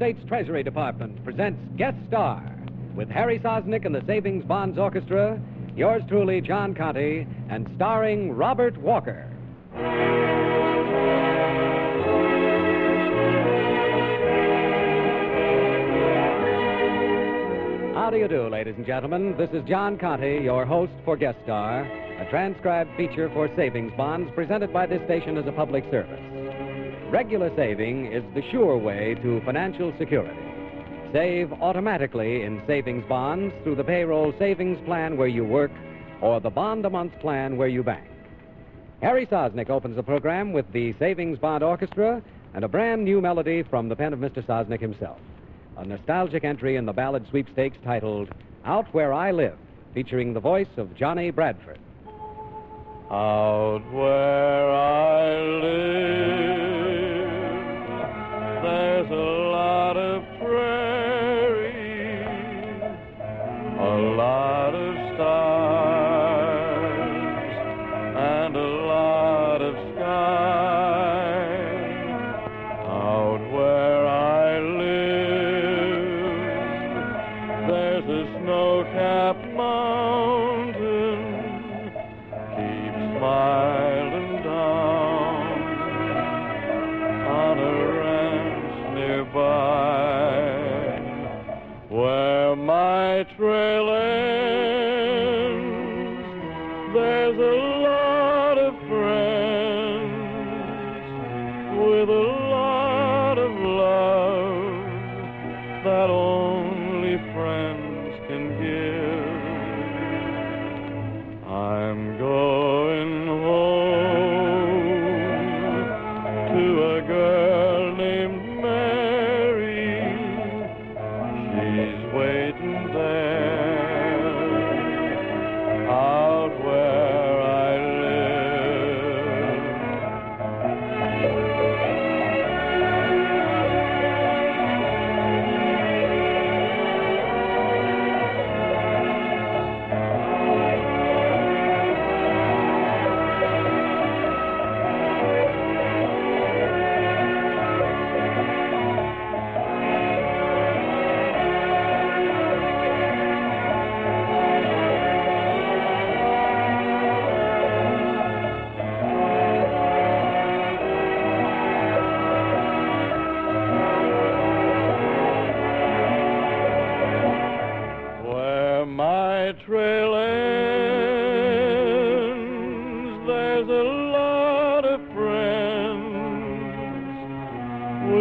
States Treasury Department presents Guest Star with Harry Sosnick and the Savings Bonds Orchestra, yours truly, John Conte, and starring Robert Walker. How do you do, ladies and gentlemen? This is John Conte, your host for Guest Star, a transcribed feature for savings bonds presented by this station as a public service. Regular saving is the sure way to financial security. Save automatically in savings bonds through the payroll savings plan where you work or the bond a month plan where you bank. Harry Sosnick opens the program with the Savings Bond Orchestra and a brand new melody from the pen of Mr. Sosnick himself. A nostalgic entry in the ballad sweepstakes titled Out Where I Live, featuring the voice of Johnny Bradford. Out where I live, a lot of friends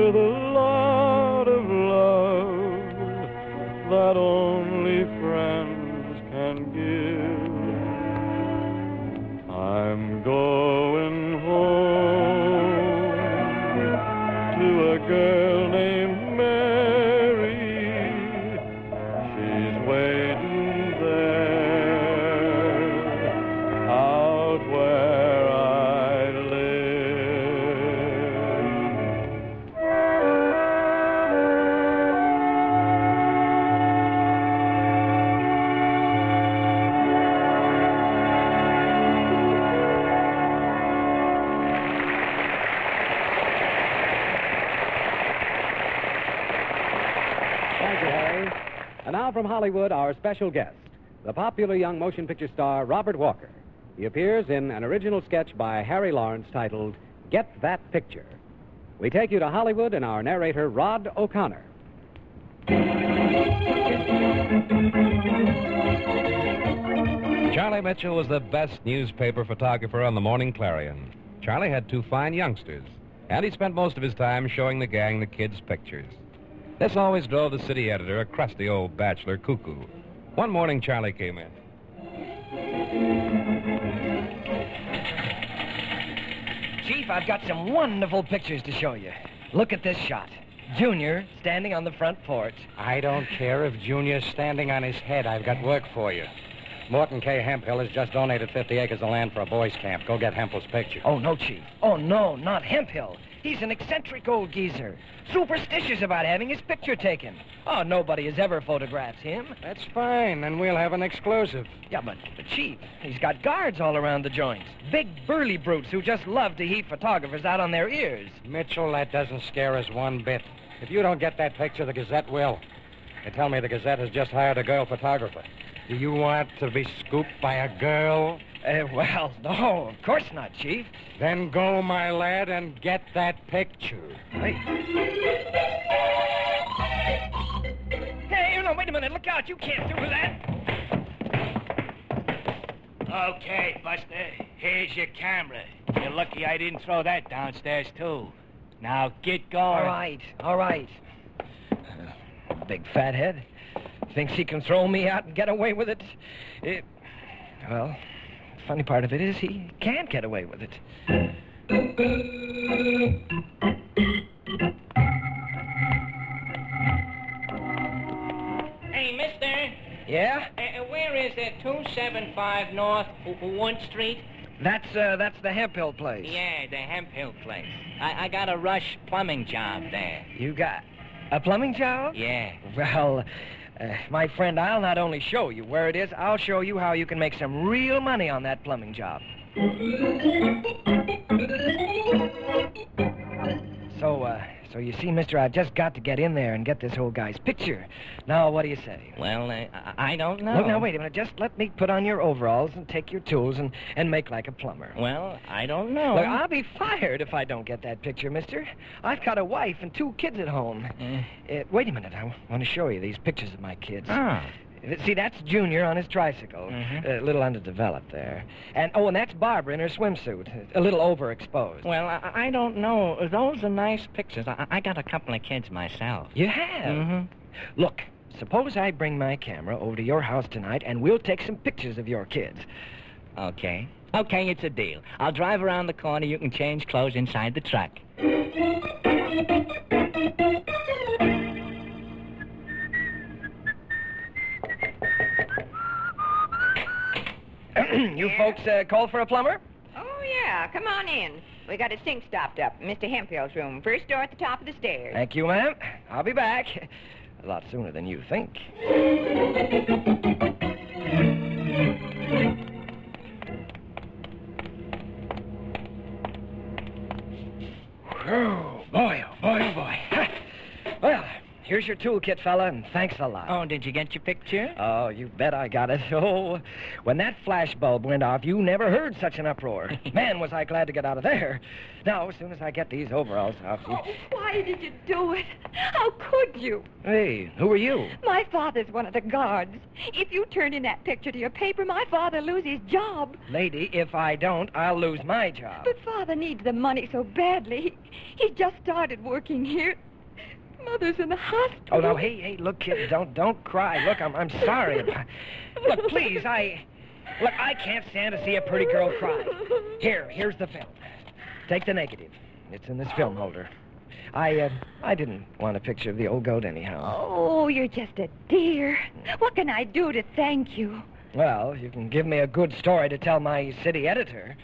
with a lot of love that only Hollywood, our special guest, the popular young motion picture star Robert Walker. He appears in an original sketch by Harry Lawrence titled Get That Picture. We take you to Hollywood and our narrator, Rod O'Connor. Charlie Mitchell was the best newspaper photographer on the Morning Clarion. Charlie had two fine youngsters, and he spent most of his time showing the gang the kids' pictures. This always drove the city editor, a crusty old bachelor, cuckoo. One morning, Charlie came in. Chief, I've got some wonderful pictures to show you. Look at this shot. Junior standing on the front porch. I don't care if Junior's standing on his head. I've got work for you. Morton K. Hemphill has just donated 50 acres of land for a boys' camp. Go get Hemphill's picture. Oh, no, Chief. Oh, no, not Hemphill. He's an eccentric old geezer. Superstitious about having his picture taken. Oh, nobody has ever photographed him. That's fine, and we'll have an exclusive. Yeah, but, but Chief, he's got guards all around the joint. Big burly brutes who just love to heave photographers out on their ears. Mitchell, that doesn't scare us one bit. If you don't get that picture, the Gazette will. They tell me the Gazette has just hired a girl photographer. Do you want to be scooped by a girl? Uh, well, no, of course not, Chief. Then go, my lad, and get that picture. Hey. Hey, know, wait a minute. Look out. You can't do that. Okay, Buster. Here's your camera. You're lucky I didn't throw that downstairs, too. Now get going. All right, all right. Uh, big fathead. Thinks he can throw me out and get away with it. it. Well, funny part of it is he can't get away with it. Hey, mister. Yeah? Uh, where is it? 275 North 1 Street? That's uh, that's the Hemphill place. Yeah, the Hemphill place. I, I got a rush plumbing job there. You got a plumbing job? Yeah. Well, uh, my friend, I'll not only show you where it is, I'll show you how you can make some real money on that plumbing job. So, uh, so you see, mister, I've just got to get in there and get this old guy's picture. Now, what do you say? Well, uh, I I don't know. Look, now, wait a minute. Just let me put on your overalls and take your tools and, and make like a plumber. Well, I don't know. Look, I'll be fired if I don't get that picture, mister. I've got a wife and two kids at home. Eh. Uh, wait a minute. I want to show you these pictures of my kids. Ah. See, that's Junior on his tricycle. Mhm. A little underdeveloped there. And, oh, and that's Barbara in her swimsuit. A little overexposed. Well, I, I don't know. Those are nice pictures. I, I got a couple of kids myself. You have? Mhm. Look, suppose I bring my camera over to your house tonight and we'll take some pictures of your kids. Okay. Okay, it's a deal. I'll drive around the corner. You can change clothes inside the truck. you folks uh, call for a plumber? Oh, yeah. Come on in. We got a sink stopped up in Mr. Hemphill's room. First door at the top of the stairs. Thank you, ma'am. I'll be back. A lot sooner than you think. Oh, boy, oh, boy, oh, boy. Here's your toolkit, fella, and thanks a lot. Oh, did you get your picture? Oh, you bet I got it. Oh, when that flash bulb went off, you never heard such an uproar. Man, was I glad to get out of there. Now, as soon as I get these overalls off you... Oh, why did you do it? How could you? Hey, who are you? My father's one of the guards. If you turn in that picture to your paper, my father loses his job. Lady, if I don't, I'll lose my job. But father needs the money so badly. He just started working here. Mother's in the hospital. Oh, no, hey, hey, look, kid, don't, don't cry. Look, I'm, I'm sorry. look, please, I... Look, I can't stand to see a pretty girl cry. Here, here's the film. Take the negative. It's in this film holder. I, uh, I didn't want a picture of the old goat anyhow. Oh, you're just a dear. What can I do to thank you? Well, you can give me a good story to tell my city editor.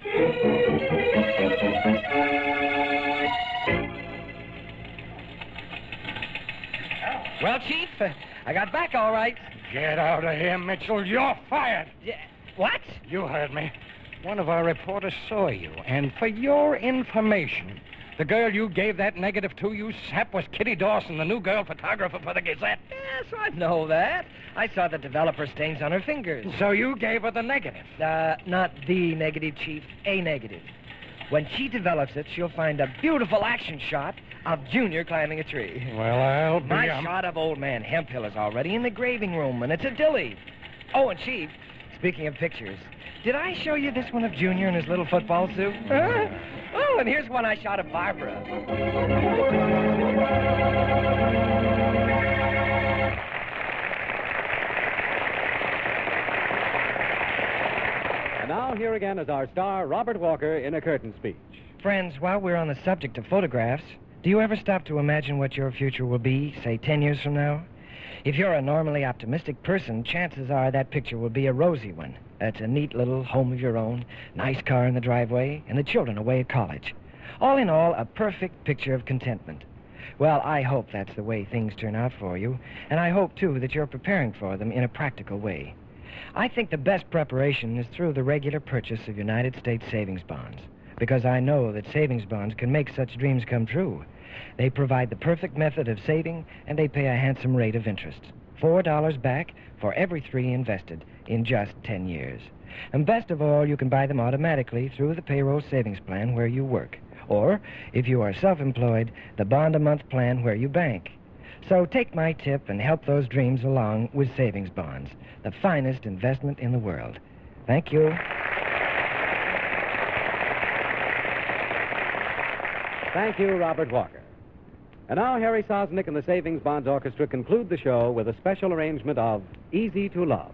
Well, Chief, uh, I got back all right. Get out of here, Mitchell. You're fired. Yeah, what? You heard me. One of our reporters saw you, and for your information, the girl you gave that negative to, you sap, was Kitty Dawson, the new girl photographer for the Gazette. Yes, I know that. I saw the developer stains on her fingers. So you gave her the negative. Uh, not the negative, Chief, a negative. When she develops it, she'll find a beautiful action shot of Junior climbing a tree. Well, I'll be. My um, shot of old man Hemphill is already in the graving room, and it's a dilly. Oh, and Chief, speaking of pictures, did I show you this one of Junior in his little football suit? Huh? Oh, and here's one I shot of Barbara. And now, here again is our star, Robert Walker, in a curtain speech. Friends, while we're on the subject of photographs, do you ever stop to imagine what your future will be, say, 10 years from now? If you're a normally optimistic person, chances are that picture will be a rosy one. That's a neat little home of your own, nice car in the driveway, and the children away at college. All in all, a perfect picture of contentment. Well, I hope that's the way things turn out for you, and I hope, too, that you're preparing for them in a practical way. I think the best preparation is through the regular purchase of United States savings bonds, because I know that savings bonds can make such dreams come true. They provide the perfect method of saving, and they pay a handsome rate of interest. $4 back for every three invested in just 10 years. And best of all, you can buy them automatically through the payroll savings plan where you work. Or, if you are self employed, the bond a month plan where you bank. So take my tip and help those dreams along with savings bonds, the finest investment in the world. Thank you. Thank you, Robert Walker. And now Harry Sosnick and the Savings Bonds Orchestra conclude the show with a special arrangement of Easy to Love.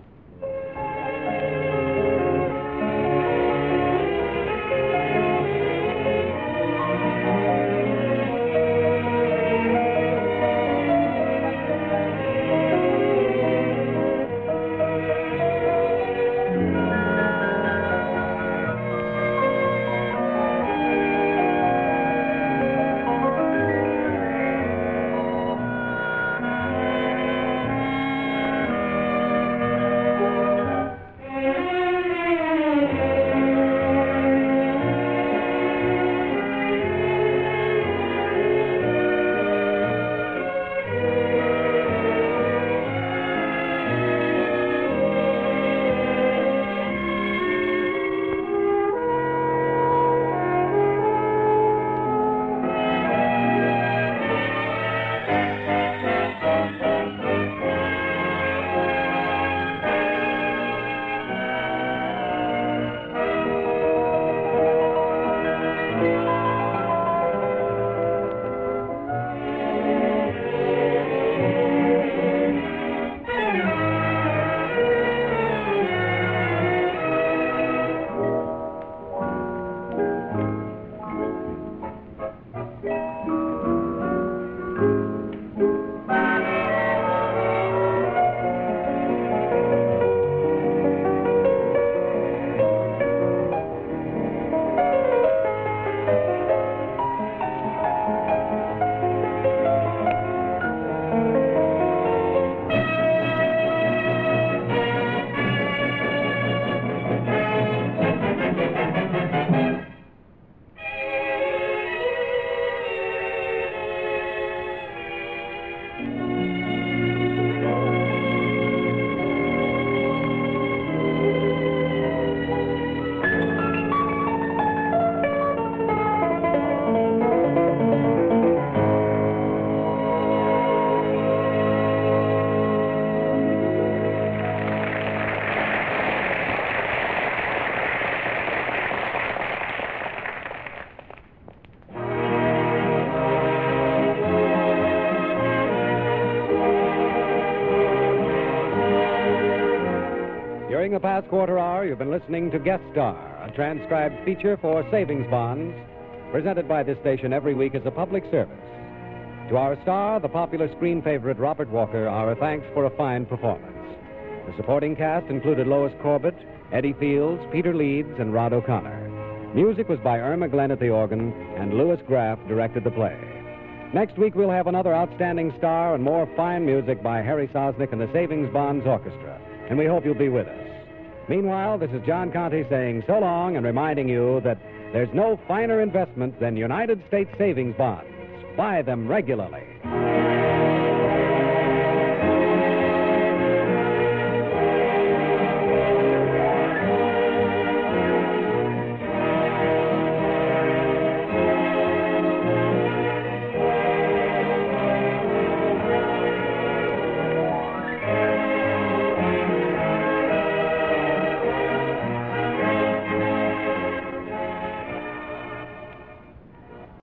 Past quarter hour, you've been listening to Guest Star, a transcribed feature for savings bonds, presented by this station every week as a public service. To our star, the popular screen favorite Robert Walker, our thanks for a fine performance. The supporting cast included Lois Corbett, Eddie Fields, Peter Leeds, and Rod O'Connor. Music was by Irma Glenn at the organ, and Louis Graff directed the play. Next week, we'll have another outstanding star and more fine music by Harry Sosnick and the Savings Bonds Orchestra, and we hope you'll be with us. Meanwhile, this is John Conte saying so long and reminding you that there's no finer investment than United States savings bonds. Buy them regularly.